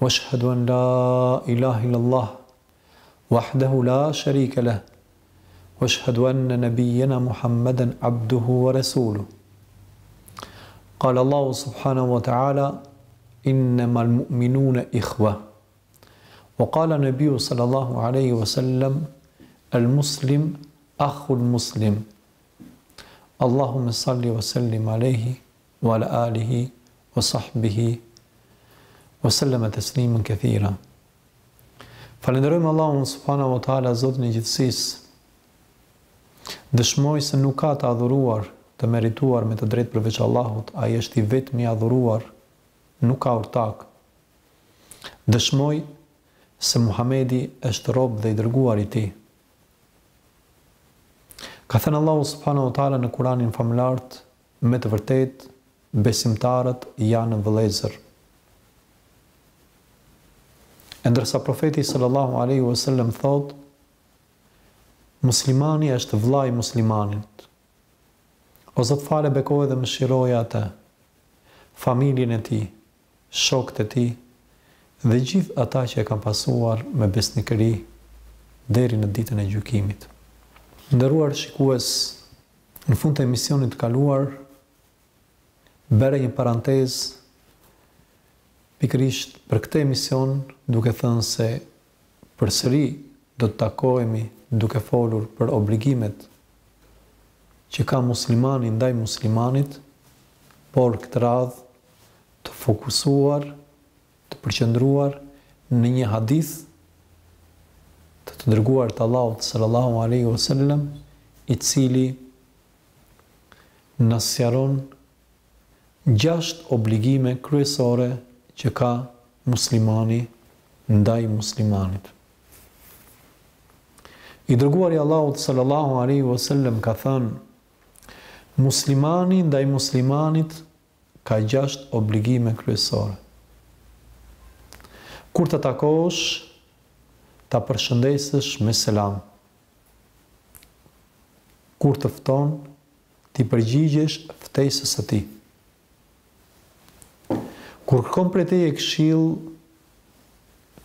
واشهد أن لا إله إلا الله وحده لا شريك له واشهد ان نبينا محمدا عبده ورسوله قال الله سبحانه وتعالى انما المؤمنون اخوه وقال النبي صلى الله عليه وسلم المسلم اخ المسلم اللهم صل وسلم عليه Wa ala alihi wa sahbihi wa sallama tasliman kathira. Falënderojmë Allahun subhanahu wa taala Zotin e gjithësisë. Dëshmoj se nuk ka të adhuruar të merituar me të drejtë përveç Allahut, ai është i vetmi i adhuruar, nuk ka ortak. Dëshmoj se Muhamedi është rob dhe i dërguar i tij. Ka thënë Allahu subhanahu wa taala në Kur'anin famëlart, Me të vërtetë besimtarët janë vëllezër. E ndërsa Profeti sallallahu alejhi ve sellem thotë Muslimani është vëlla i muslimanit. O Zot fale, bekoje dhe mëshiroje atë, familjen e tij, shokët e tij dhe gjithë ata që e kanë pasuar me besnikëri deri në ditën e gjykimit. Nderuar shikues, në fund të emisionit të kaluar bëra një parantezë pikërisht për këtë emision duke thënë se përsëri do të takohemi duke folur për obligimet që ka muslimani ndaj muslimanit, por këtë radhë të fokusuar, të përqendruar në një hadith të të dërguarit të Allahut sallallahu alaihi wasallam, i cili na sqaron Gjashtë obligime kryesore që ka muslimani ndaj muslimanit. I dërguari i Allahut sallallahu alaihi wasallam ka thënë: Muslimani ndaj muslimanit ka gjashtë obligime kryesore. Kur ta takosh, ta përshëndesësh me selam. Kur të fton, t'i përgjigjesh ftesës së tij. Kur kërkon prej teje këshill,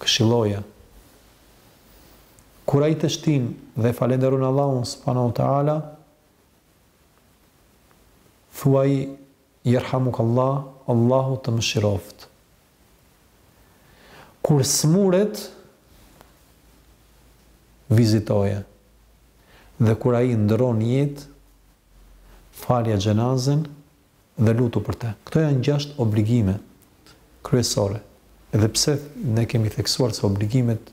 këshilloje. Kur ai teshtin dhe falënderon Allahun subhanahu wa taala, thuaj, Yerhamukallah, Allahu të mëshiroftë. Kur smuret, vizitoje. Dhe kur ai ndërron jetë, falja xhenazen dhe lutu për te. Këto janë gjashtë obligime kryesore. Edhe pse ne kemi theksuar se obligimet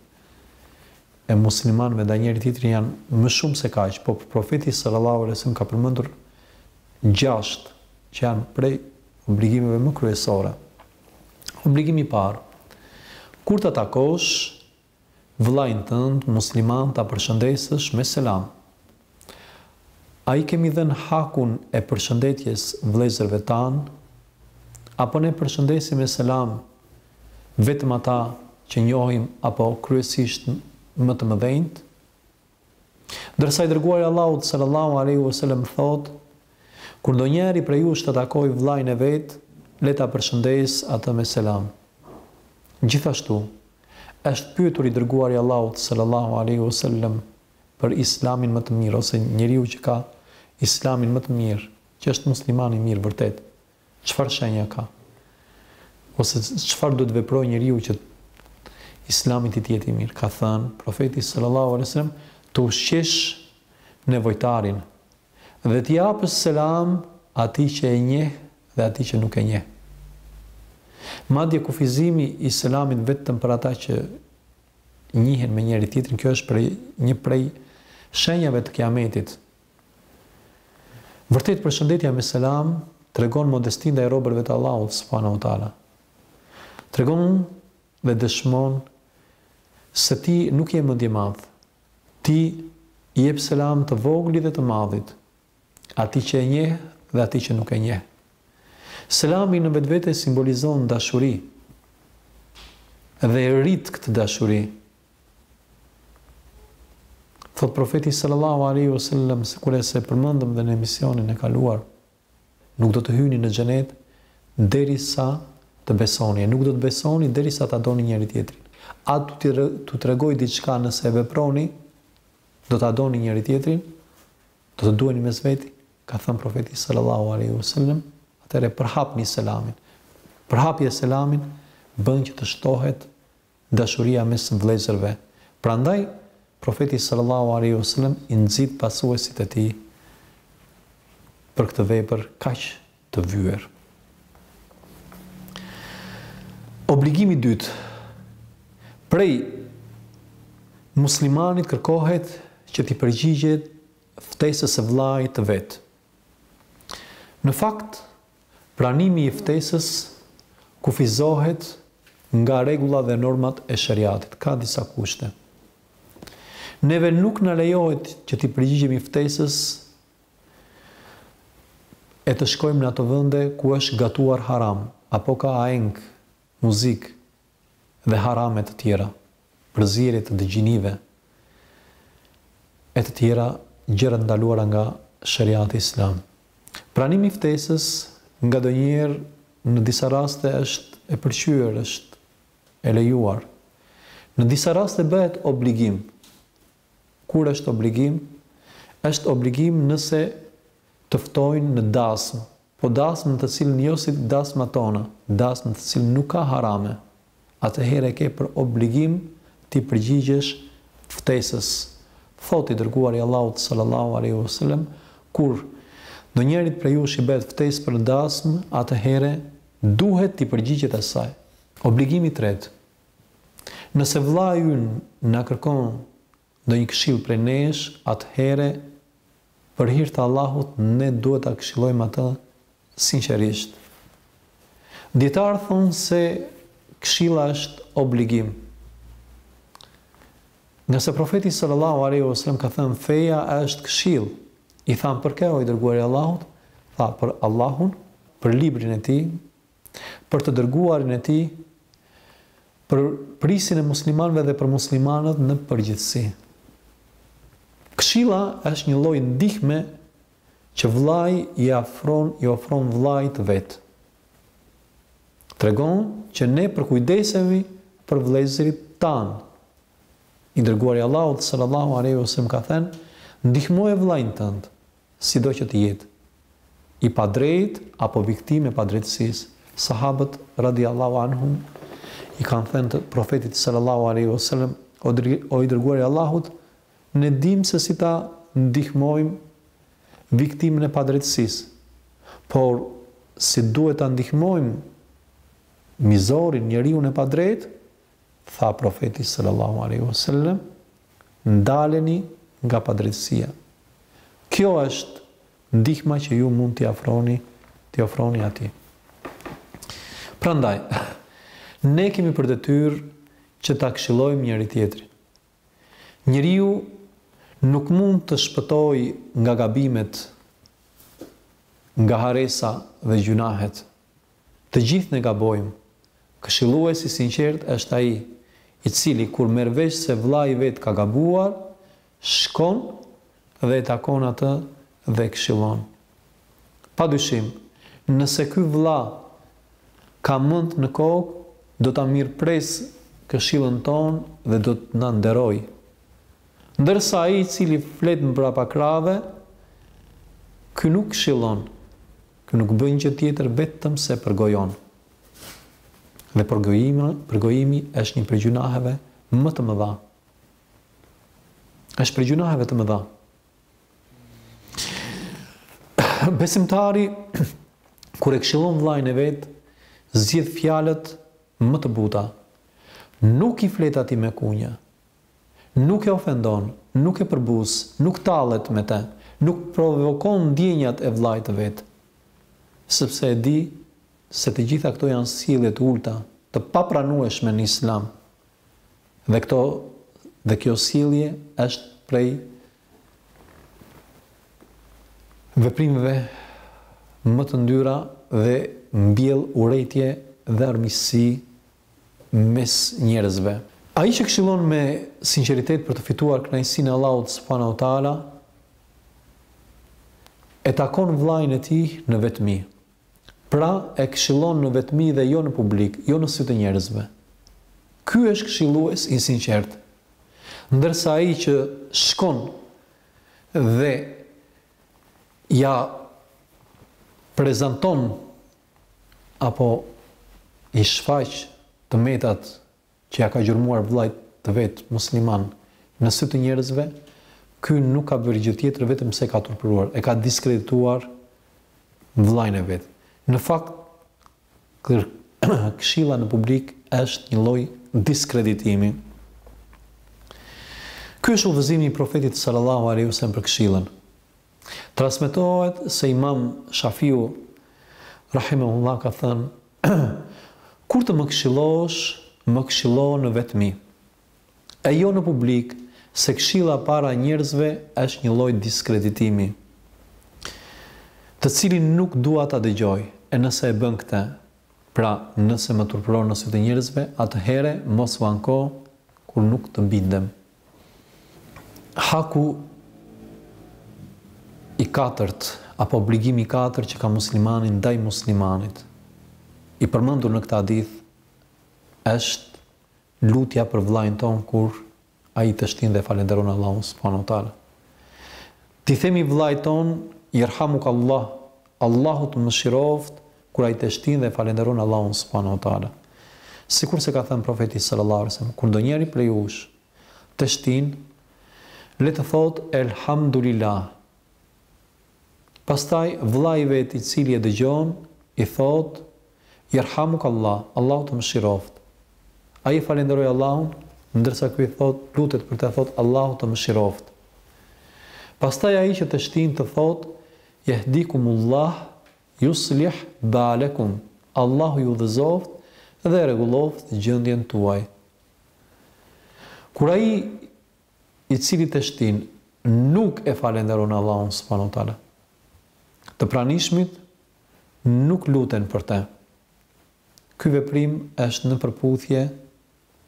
e muslimanëve ndaj njëri-tjetrit janë më shumë se kaq, po Profeti sallallahu alejhi ve sellem ka përmendur gjashtë që janë prej obligimeve më kryesore. Obligimi i parë, Kur ta takosh vëllain tënd musliman ta përshëndesësh me selam. A i kemi dhënë hakun e përshëndetjes vëllezërve tanë? Apo ne përshëndesim me selam vetëm ata që njohim apo kryesisht më të mëdhenjtë? Ndërsa i Dërguari i Allahut sallallahu alejhi ue selem thotë, Kur ndonjëri prej jush ta takojë vëllain e vet, le ta përshëndesë atë me selam. Gjithashtu, është pyetur i Dërguari i Allahut sallallahu alejhi ue selem për Islamin më të mirë ose njeriu që ka Islamin më të mirë, që është musliman i mirë vërtetë, Çfarë shenja ka? Ose çfarë duhet të veprojë njeriu që Islami i tij të jetë i mirë? Ka thënë Profeti sallallahu alejhi ve sellem, të ushqesh nevojtarin dhe t'i japësh selam atij që e njeh dhe atij që nuk e njeh. Madje kufizimi i selamit vetëm për ata që njihen me njëri-tjetrin, kjo është prej një prej shenjave të Kiametit. Vërtet përshëndetja me selam tregon modesti ndaj robërve të Allahut subhanahu wa taala. Tregon dhe dëshmon se ti nuk je mendjemadh. Ti i jep selam të voglit dhe të madhit, atij që e njeh dhe atij që nuk e njeh. Selami në vetvete simbolizon dashuri dhe e rrit këtë dashuri. Thotë Profeti sallallahu alejhi ve sellem sikurse e përmendëm dhe në emisionin e kaluar, nuk do të hyni në xhenet derisa të besoni, e nuk do të besoni derisa ta doni njëri-tjetrin. A t'ju tregoj diçka nëse e veproni, do ta doni njëri-tjetrin, do të duheni mes veti, ka thënë Profeti sallallahu alejhi ve sellem, atëherë përhapni selamin. Përhapja e selamit bën që të shtohet Dashuria mes vëllezërve Prandaj, Profeti sallallahu alejhi ve sellem i nxit pasuesit e tij për këtë vepër kaq të vyer. Obligimi i dytë Prej muslimanit kërkohet që t'i përgjigjet ftesës së vëllait të vet. Në fakt, Pranimi i ftesës kufizohet nga rregulla dhe normat e sheriatit, ka disa kushte. Neve nuk na lejohet që t'i përgjigjemi ftesës e të shkojmë në ato vende ku është gatuar haram, apo ka aheng, muzikë, dhe harame të tjera, përzierje të dy gjinive e të tjera gjëra të ndaluara nga sheriati islam. Pranimi i ftesës ngadonjëherë në disa raste është e pëlqyer, është e lejuar. Në disa raste bëhet obligim, Kur është obligim? Është obligim nëse të ftojnë në dasmë, po dasmë në të cilën jo si dasmat tona, dasmë në të cilën nuk ka harame, atëherë ke për obligim t'i përgjigjesh ftesës. Thotë i Dërguari i Allahut sallallahu alejhi ve selem, Kur ndonjërit prej jush i bëhet ftesë për në dasmë, atëherë duhet t'i përgjigjet asaj. Obligimi i tretë, Nëse vëllai ynë na kërkon ndonjë këshillë prej nesh, atëherë për hir të Allahut ne duhet ta këshillojmë atë sinqerisht. Dijetarët thonë se këshilla është obligim. Ngase Profeti sallallahu alaihi wasallam ka thënë feja është këshillë. I thamë për kë o i dërguari i Allahut? Tha për Allahun, për librin e tij, për të dërguarin e Tij, për prijësin e muslimanëve dhe për muslimanët në përgjithësi. Këshilla është një lloj ndihme që vëllai i afron, i ofron vëllait të vet. Tregon që ne përkujdesemi për vëllezërit tanë. I dërguari i Allahut sallallahu alaihi wasallam ka thënë: "Ndihmoje vëllain tënd." Sido që të jetë, i padrejtë apo viktimë e padrejtësisë, Sahabët, radijallahu anhum, i kanë thënë Profetit, sallallahu alejhi ve sellem, O i dërguari i Allahut, ne dimë se si ta ndihmojmë viktimën e padrejtësisë, por si duhet ta ndihmojmë mizorin, njeriun e padrejtë, Tha Profeti sallallahu alejhi ve sellem, Ndaleni nga padrejtësia. Kjo është ndihma që ju mund t'i afroni, t'i ofroni atij. Prandaj, ne kemi për detyrë që ta këshillojmë njëri-tjetrin. Njeriu nuk mund të shpëtojë nga gabimet, nga harresa dhe gjynahet, Të gjithë ne gabojmë. Këshilluesi i sinqertë është ai, i cili kur merr vesh se vëllai i vet ka gabuar, shkon dhe e takon atë dhe e këshillon. Padyshim, nëse ky vëlla ka mend në kokë, do ta mirëpresë këshillën tonë dhe do të na nderojë. Ndërsa ai i cili flet mbrapa krahëve, ky nuk këshillon. Nuk bëjnë gjë tjetër vetëm se përgojojnë. Dhe përgojimi, përgojimi është një prej gjynaheve më të mëdha. Është prej gjynaheve të mëdha. Besimtari kur e këshillon vllain e vet, zgjedh fjalët më të buta. Nuk i flet atij me kunja, Nuk e ofendon, nuk e përbuz, nuk tallet me të, nuk provokon ndjenjat e vëllait të vet. Sepse e di se të gjitha këto janë sjellje të ulëta, të papranueshme në Islam. Dhe këto dhe kjo sjellje është prej veprimeve më të ndyra dhe mbjell urrejtje dhe armiqësi mes njerëzve. Ai që këshillon me sinqeritet për të fituar kënaqësinë e Allahut subhanahu wa ta'ala, e takon vëllain e tij në vetmi. Pra, e këshillon në vetmi dhe jo në publik, jo në sy të njerëzve. Ky është këshillues i sinqertë. Ndërsa ai që shkon dhe ia prezanton apo i shfaq të metat që ia ka gjurmuar vllait të vet musliman në sy të njerëzve, ky nuk ka bërë gjë tjetër vetëm se e ka turpëruar, e ka diskredituar vllain e vet. Në fakt, kërr këshilla në publik është një lloj diskreditimi. Ky është udhëzimi i Profetit sallallahu alejhi ve sellem për këshillën. Transmetohet se Imam Shafiu, rahimahullah, ka thënë, Kur të më këshillosh, më këshillo në vetmi, e jo në publik, se këshilla para njerëzve është një lloj diskreditimi, të cilin nuk dua ta dëgjoj, e nëse e bën këtë, pra nëse më turpëron në sy të njerëzve, atëherë mos u anko kur nuk të bindem. Haku i katërt apo obligimi i katërt që ka muslimani ndaj muslimanit i përmendur në këtë hadith është lutja për vëllain tonë kur ai teshtin dhe falënderon Allahun subhanahu wa taala. T'i themi vëllait tonë, "Jerhamukallah, Allahu të mëshiroftë, Kur ai teshtin dhe e falënderon Allahun subhanahu wa ta'ala. Sikurse ka thënë Profeti sallallahu alejhi ve sellem, kur ndonjëri prej jush teshtin, le të thotë Elhamdulilah. Pastaj vëllai i vet i cili e dëgjon i thotë Jerhamukallah, Allahu të mëshiroftë. Ai e falënderoi Allahun, ndërsa ky i thotë, lutet për të, thotë Allahu të mëshiroftë. Pastaj ai që teshtin të thotë Jehdikumullah, Yuslih balekum Allahu ju udhëzoftë dhe e rregulloftë gjendjen tuaj. Kur ai i cili teshtin nuk e falenderon Allahun subhanahu wa taala, të pranishmit nuk luten për të. Ky veprim është në përputhje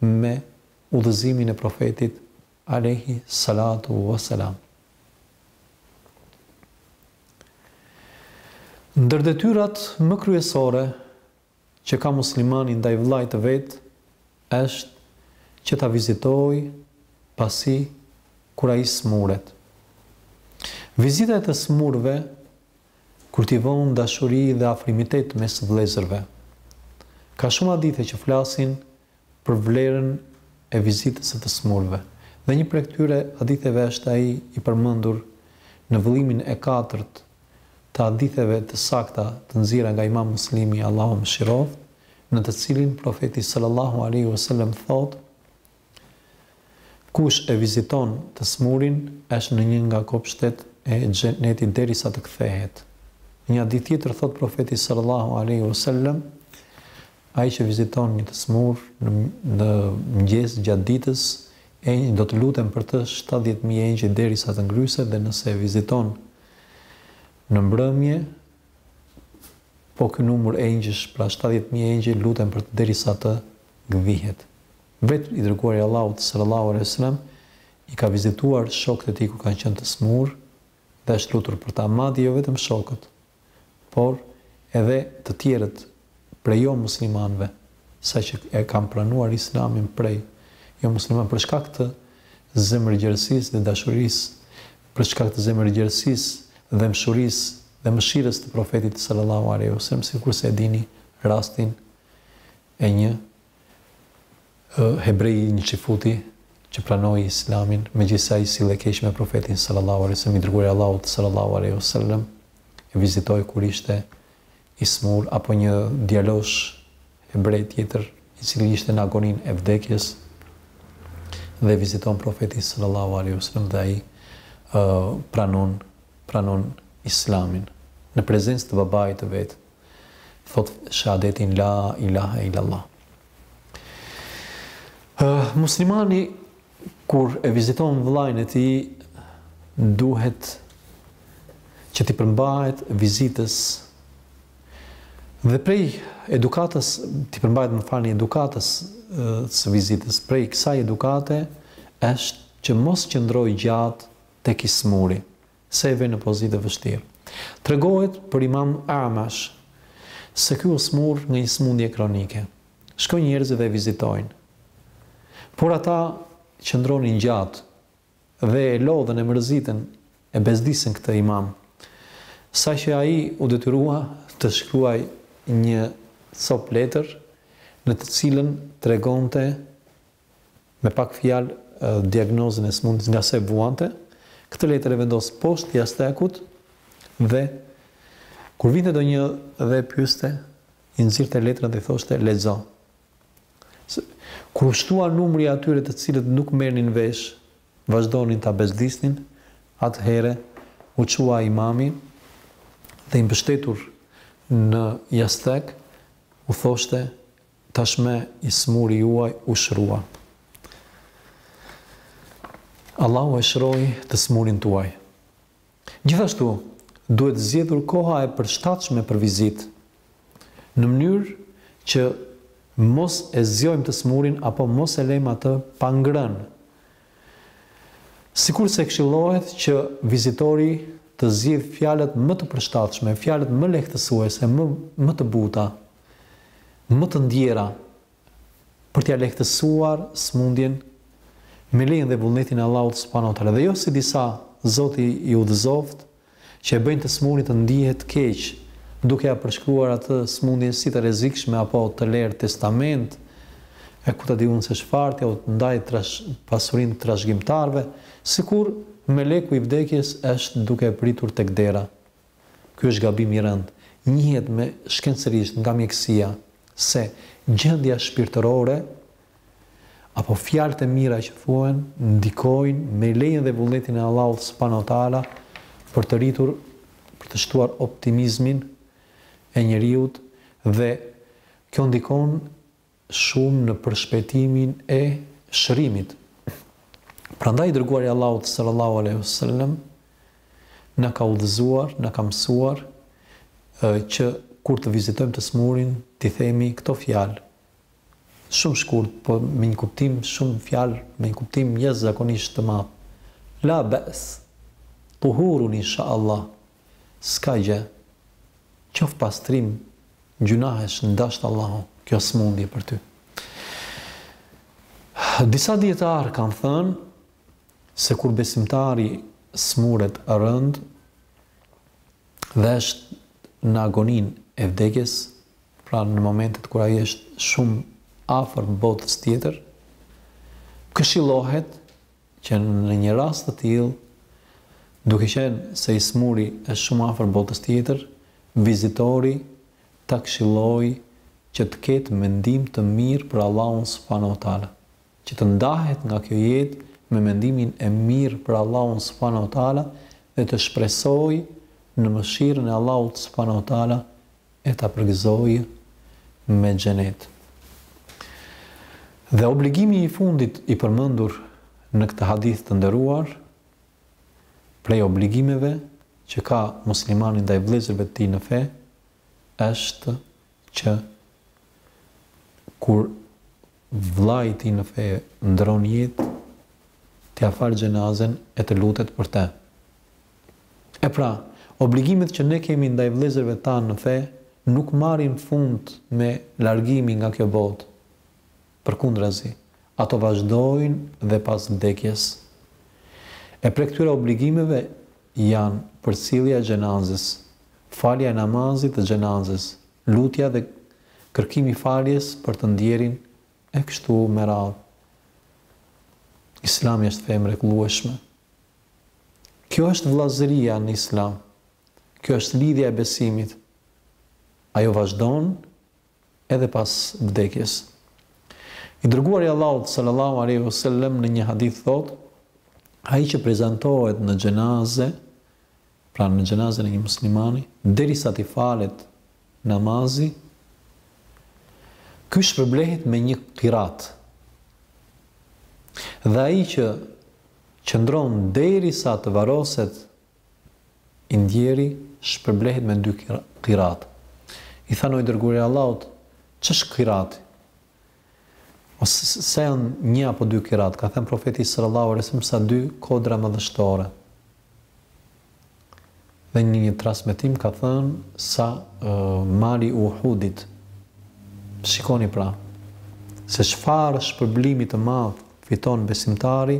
me udhëzimin e Profetit Alejhi salatu wa selam. Ndër detyrat më kryesore që ka muslimani ndaj vëllait të vet është që ta vizitojë atë kur ai smuret. Vizita e të smurëve kultivon dashuri dhe afrimitet mes vëllezërve. Ka shumë hadithe që flasin për vlerën e vizitës së të smurëve dhe një prej këtyre haditheve është ai i përmendur në vëllimin e katërt të haditheve të sakta të nxjerra nga Imam Muslimi, Allahu e mëshiroftë, në të cilin Profeti sallallahu alejhi ve sellem thotë, Kush e viziton të smurin është në një nga kopshtet e xhenetit derisa të kthehet. Në një hadith tjetër thotë Profeti sallallâhu alejhi ue sellem, Ai që viziton një të smur në në mëngjes gjatë ditës, do të luten për të shtatëdhjetë mijë engjëj derisa të ngryset dhe nëse e viziton në mbrëmje, po ky numur engjëjsh, pra shtatëdhjetë mijë engjëj luten për të derisa të gdhihet. Vetë i Dërguari i Allahut, sallallahu alejhi ve selem, i ka vizituar shokët e tij kur kanë qenë të sëmurë dhe është lutur për ta, madje jo vetëm shokët, por edhe të tjerët prej jomuslimanëve, saqë e kanë pranuar Islamin prej jomuslimanëve për shkak të zemërgjerësisë dhe dashurisë, për shkak të zemërgjerësisë, dhembshurisë dhe mëshirës së Profetit, sallallahu alejhi ve selem, sikurse e dini rastin e një Hebreji një çifuti që pranoi Islamin, megjithëse ai sillej keq me Profetin sallallahu alejhi ve sellem, i dërguari i Allahut sallallahu alejhi ve sellem, e vizitoi kur ishte i smur apo një djalosh hebre tjetër i cili ishte në agoninë e vdekjes dhe e viziton Profeti sallallahu alejhi ve sellem dhe ai pranon pranon Islamin në prezencë të babait të vet, thotë shahadetin la ilaha illallah. Muslimani kur e viziton vëllain e tij duhet që t'i përmbahet vizitës dhe prej edukatës t'i përmbahet më falni edukatës së vizitës prej kësaj edukate është që mos qëndrojë gjatë tek i smuri se e vë në pozitë të vështirë. Tregohet për Imam A'mash se ky u smur nga një smundje kronike. Shkojnë njerëzit dhe e vizitojnë. Por ata qëndronin gjatë dhe e lodhën, e mërzitën, e bezdisën këtë Imam, sa që ai u detyrua të shkruajë një copë letër në të cilën tregonte me pak fjalë diagnozën e smundjes nga se vuante, këtë letër e vendos poshtë jastëkut dhe kur vinte ndonjë dhe e pyeste, i nxirrte letrën dhe i thoshte lexo. Kur u shtua numri atyre të cilët nuk merrnin vesh, vazhdonin ta bezdisnin, atëherë u çua imami dhe i mbështetur në jastëk, u thoshte Tashmë i smuri juaj u shrua. Allahu e shroi të smurin tuaj. Gjithashtu, duhet zgjedhur koha e përshtatshme për vizitë, në mënyrë që mos e zgjojmë të smurin apo mos e lejmë atë pa ngrënë. Sikurse këshillohet që vizitori të zgjidhë fjalët më të përshtatshme, fjalët më lehtësuese, më më të buta, më të ndiera për t'ia lehtësuar smundjen me lejen dhe vullnetin e Allahut subhanahu wa taala dhe jo si disa, Zoti i udhëzoftë, që e bëjnë të smurin të ndihet keq duke ia përshkruar atë smundjen si të rrezikshme apo të lerë testament e ku ta di unë se çfarë t'ia ndajë trash, pasurinë trashëgimtarëve, sikur meleku i vdekjes është duke e pritur tek dera. Ky është gabim i rëndë. Njihet më shkencërisht nga mjekësia se gjendja shpirtërore apo fjalët e mira që thuhen ndikojnë me lejen dhe vullnetin e Allahut subhanahu wa taala për të rritur, për të shtuar optimizmin e njeriut dhe kjo ndikon shumë në përshpejtimin e shërimit. Prandaj i dërguari i Allahut sallallahu alaihi wasallam na ka udhëzuar, na ka mësuar që kur të vizitojmë të smurin, t'i themi këto fjalë. Shumë shkurt, po me një kuptim shumë fjalë, me një kuptim jashtëzakonisht të madh. La ba's. Tuhurun inshallah. S'ka gjë Qoftë pastrim Gjynahesh N'dashtë Allahu Kjo smundje për ty Disa dijetarë kanë thënë Se kur besimtari Smuret rëndë Dhe është Në agoninë e vdekjes Pra në momentet kur ai është Shumë afër botës tjetër Këshillohet Që në një rast të tillë, duke qenë se i smuri është shumë afër botës tjetër, vizitori ta këshillojë që të ketë mendim të mirë për Allahun subhanahu wa ta'ala, që të ndahet nga kjo jetë me mendimin e mirë për Allahun subhanahu wa ta'ala dhe të shpresojë në mëshirën e Allahut subhanahu wa ta'ala e ta përgëzojë me xhenet. Dhe obligimi i fundit i përmendur në këtë hadith të nderuar prej obligimeve që ka muslimani ndaj vëllezërve të tij në fe është që kur vëllai i tij në fe ndron jetë t'ia falë xhenazen e të lutet për të. E pra, obligimet që ne kemi ndaj vëllezërve tanë në fe nuk marrin fund me largimin nga kjo botë. Përkundrazi, ato vazhdojnë dhe pas vdekjes. E prej këtyre obligimeve janë përcjellja e xhenazes, falja e namazit të xhenazes, lutja dhe kërkimi i faljes për të ndjerin e kështu me radhë. Islami është fe e mrekullueshme. Kjo është vëllazëria në Islam. Kjo është lidhja e besimit. Ajo vazhdon edhe pas vdekjes. I dërguari i Allahut sallallahu alaihi wasallam në një hadith thotë, Ai që prezantohet në xhenaze, pra në xhenazën e një muslimani, derisa t'i falet namazi, ky shpërblehet me një kirat. Dhe ai që qëndron derisa të varroset i ndjeri, shpërblehet me dy kirat. I thanë, o i dërguari i Allahut, ç'është kirati? Ose janë një apo dy kirat, ka thënë Profeti sallallahu alejhi ve sellem sa dy kodra madhështore. Dhe në një transmetim ka thënë sa mali i Uhudit. Shikoni pra se çfarë shpërblimi të madh fiton besimtari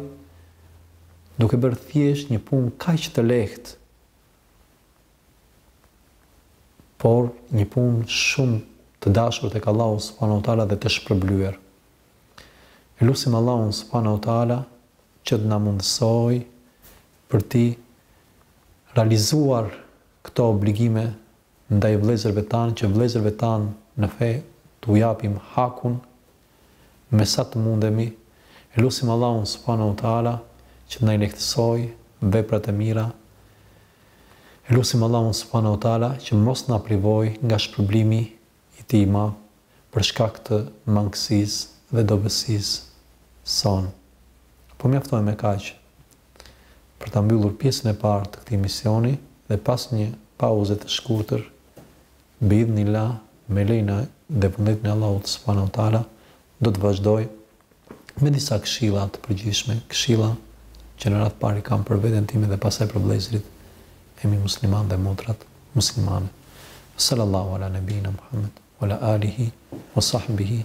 duke bërë thjesht një punë kaq të lehtë por një punë shumë të dashur tek Allahu subhanahu wa taala dhe të shpërblyer. E lusim Allahun subhanahu wa taala që të na mundësojë për t'i realizuar këto obligime ndaj vëllezërve tanë, që vëllezërve tanë në fe t'u japim hakun, me sa të mundemi, e lusim Allahun Subhanu Wa Taala që të na i lehtësojë veprat e mira, e lusim Allahun Subhanu Wa Taala që mos na privojë nga shpërblimi i Tij i madh për shkak të mangësisë dhe dobësisë sonë. Po mjaftojmë me kaq për ta mbyllur pjesën e parë të këtij emisioni dhe pas një pauze të shkurtër, Bi'idhnillah, me lejen edhe vullnetin e Allahut subhanahu wa ta'ala, do të vazhdoj me disa këshilla të përgjithshme, këshilla që në radhë të parë i kam për veten time dhe pastaj për vëllezërit e mi muslimanë dhe motrat muslimane. Sallallahu ala nebina Muhammed, wa ala alihi, wa sahbihi,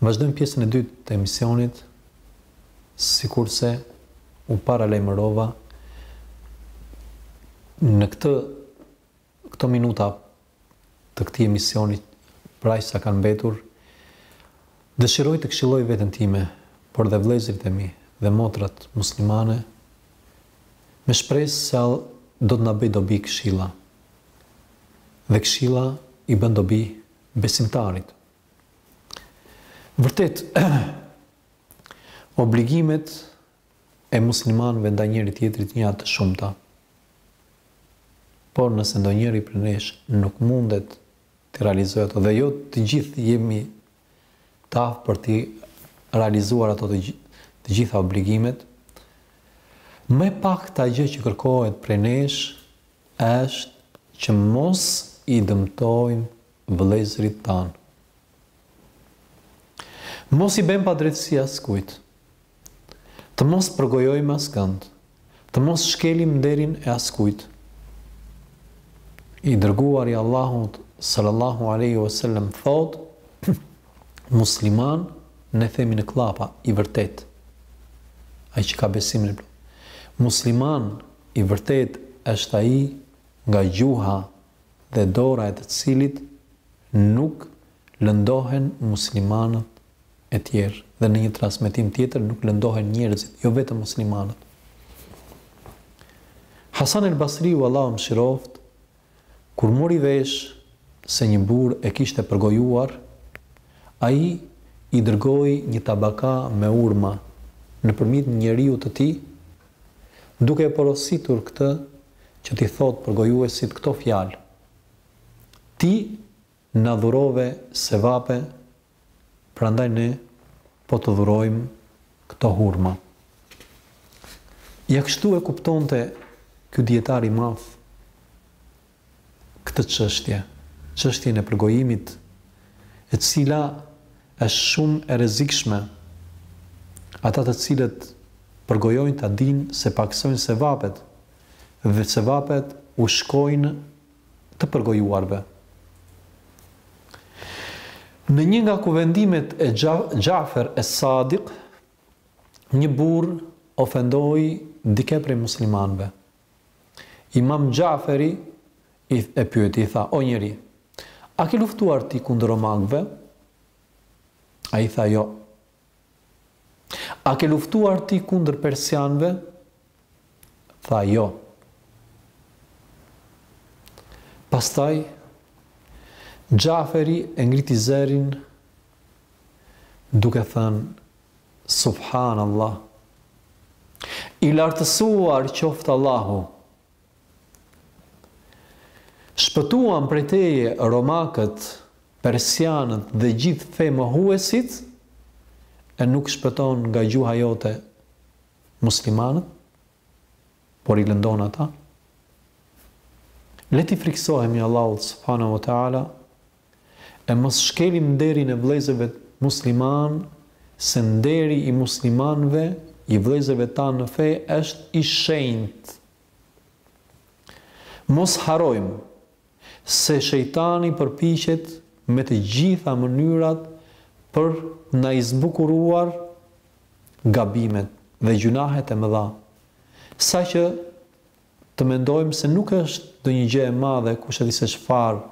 Vazhdojmë pjesën e dytë të emisionit, sikurse ju paralajmërova në këtë këto minuta të këtij emisioni, për aq sa kanë mbetur, dëshiroj të këshilloj veten time, por dhe vëllezërit e mi dhe motrat muslimane, me shpresë se Allahu do të na bëjë dobi këshilla. Dhe këshilla i bën dobi besimtarit. Vërtet, obligimet e muslimanëve ndaj njëri tjetrit janë të shumta. Por nëse ndonjëri prej nesh nuk mundet t'i realizojë ato dhe jo të gjithë jemi të aftë për t'i realizuar ato të, të gjitha obligimet, më e pakta gjë që kërkohet prej nesh Është që mos i dëmtojmë vëllezërit tanë. Mos i bëjmë padrejtësi askujt. Të mos përgojojmë askënd. Të mos shkelim nderin e askujt. I dërguari i Allahut sallallahu alaihi wasallam thotë, Musliman ne themi në kllapa, i vërtetë. Ai që ka besimin e plotë. Musliman i vërtetë është ai nga gjuha dhe dora e të cilit nuk lëndohen muslimanët e tjerë dhe në një transmetim tjetër nuk lëndohen njerëzit, jo vetëm muslimanët. Hasan el-Basriu Allahu e mëshiroftë Kur mori vesh se një burrë e kishte përgojuar, ai i dërgoi një tabaka me hurma nëpërmjet një njeriu të tij, duke e porositur këtë që t'i thotë përgojuesit këto fjalë, Ti Na dhurove sevape, prandaj ne po të dhurojmë këto hurma. Ja kështu e kuptonte ky dijetar i madh këtë çështje, çështjen e përgojimit, e cila është shumë e rrezikshme. Ata të cilët përgojojnë ta dinë se pakësojnë sevapet dhe sevapet u shkojnë të përgojuarve. Në një nga kuvendimet e Xhafer es-Sadik, një burrë ofendoi dikë prej muslimanëve. Imam Xhaferi e pyeti, i tha: "O njeri, a ke luftuar ti kundër romakëve?" Ai tha: "Jo, A ke luftuar ti kundër persianëve? Tha jo. Pastaj Xhaferi e ngriti zërin duke thënë Subhanallah. I lartësuar qoftë Allahu. Shpëtuan prej teje romakët, persianët dhe gjithë femohuesit, e nuk shpëton nga gjuha jote muslimanët, por i lëndon ata. Le t'i frikësohemi Allahut subhanahu wa taala E mos shkelim nderin e vëllezërve musliman se nderi i muslimanëve i vëllezërve tanë në fe është i shenjtë. Mos harrojmë se shejtani përpiqet me të gjitha mënyrat për na i zbukuruar gabimet dhe gjynahet e mëdha, saqë Të mendojmë se nuk është ndonjë gjë e madhe kushedi se çfarë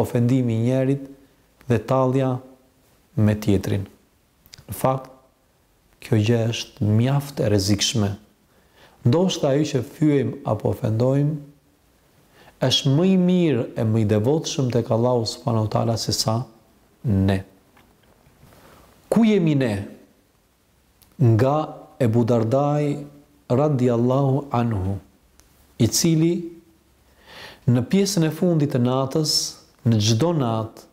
ofendimi i njërit dhe tallja me tjetrin. Në fakt, kjo gjë është mjaft e rrezikshme. Ndoshta ai që fyejmë apo ofendojmë është më i mirë e më i devotshëm tek Allahu subhanahu wa taala sesa ne. Ku jemi ne Nga Ebu Dardai radijallahu anhu, i cili, në pjesën e fundit të natës, në çdo natë,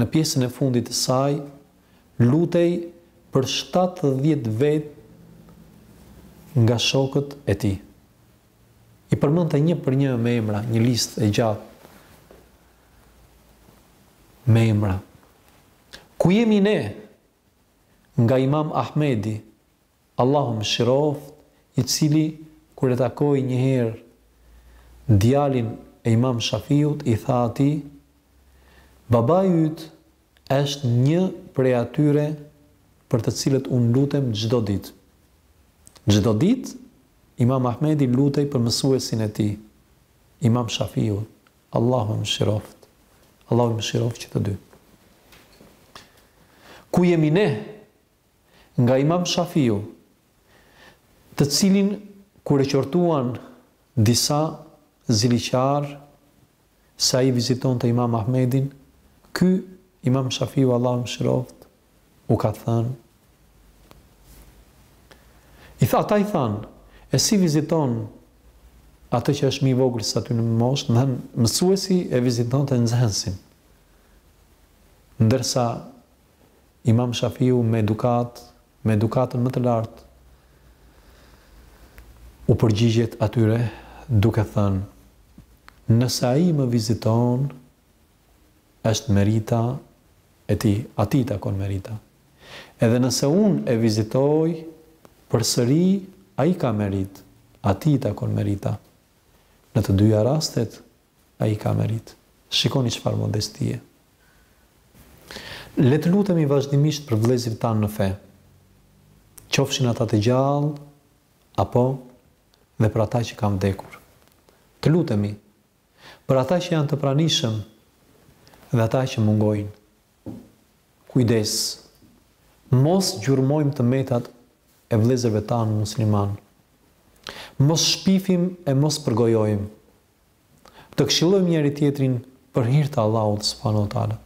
në pjesën e fundit të saj, lutej për shtatëdhjetë vet nga shokët e tij. I përmendte një për një me emra, një listë e gjatë me emra. Ku jemi ne? nga Imam Ahmedi, Allahu e mëshiroftë, i cili kur e takoi një herë djalin e Imam Shafiut i tha atij, Babai yt është një prej atyre për të cilët unë lutem çdo ditë. Çdo ditë Imam Ahmedi lutej për mësuesin e tij, Imam Shafiun. Allahu e mëshiroftë Allahu i mëshiroftë që të dy Ku jemi ne nga imam shafiu të cilin kur e qortuan disa ziliqar se ai vizitonte imam Ahmedin ky imam shafiu Allahu e mëshiroftë u ka thënë, I tha, ata i thanë, e si viziton atë që është më i vogël se ti në moshë, domethënë, mësuesi e vizitonte nxënësin. Ndërsa, imam Shafiu me edukatë, me edukatën më të lartë, u përgjigjet atyre duke thënë, nëse ai më viziton, është merita e tij, atij i takon merita. Edhe nëse unë e vizitoj përsëri, ai ka meritë, atij i takon merita. Në të dyja rastet, ai ka meritë. Shikoni çfarë modestie! Le të lutemi vazhdimisht për vëllezërit tanë në fe, qofshin ata të gjallë apo dhe për ata që kanë vdekur. Të lutemi Për ata që janë të pranishëm dhe ata që mungojnë. Kujdes, mos gjurmojmë të metat e vëllezërve tanë muslimanë. Mos shpifim e mos përgojojmë. Të këshillojmë njëri-tjetrin për hir të Allahut subhanahu wa taala.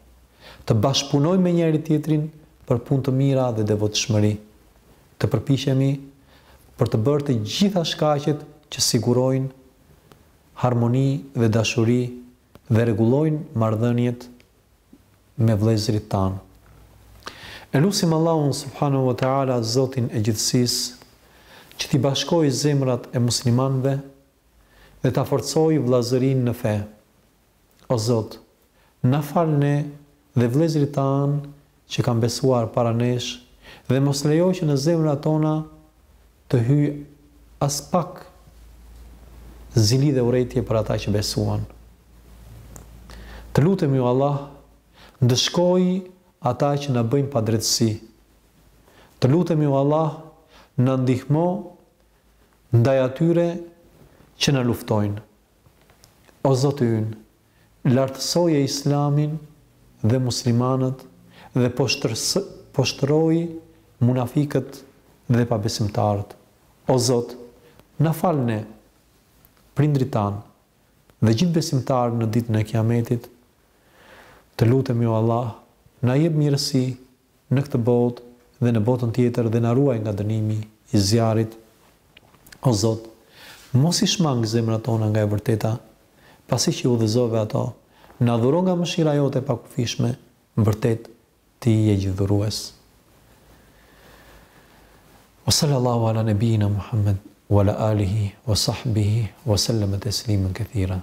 Të bashkëpunojmë me njëri-tjetrin për punë të mira dhe devotshmëri. Të përpiqemi për të bërë të gjitha shkaqet që sigurojnë harmoni dhe dashuri dhe rregullojnë marrëdhëniet me vëllezërit tanë. E lusim Allahun subhanehu ve teala Zotin e Gjithësisë që t'i bashkojë zemrat e muslimanëve dhe ta forcojë vëllazërinë në fe. O Zot, na fal ne dhe vëllezërit tanë që kanë besuar para nesh dhe mos lejo që në zemrat tona të hyjë aspak zili dhe urrejtje për ata që besuan. Të lutemi o Allah, ndëshkoi ata që na bëjnë padrejtësi. Të lutemi o Allah, na ndihmo ndaj atyre që na luftojnë. O Zoti ynë, lartësoje Islamin dhe muslimanët dhe poshtëroji munafikët dhe pabesimtarët. O Zot, na fal ne, prindërit tanë dhe gjithë besimtarët në Ditën e Kiametit. Të lutemi o Allah, na jep mirësi në këtë botë dhe në botën tjetër dhe na ruaj nga dënimi i zjarrit o Zot mos i shmang zemrat tona nga e vërteta pasi që i udhëzove ato na dhuro nga mëshira jote e pakufishme vërtet ti je gjithdhurues wa sallallahu ala nebijina Muhammed wa ala alihi wa sahbihi wa selleme teslimen kethira.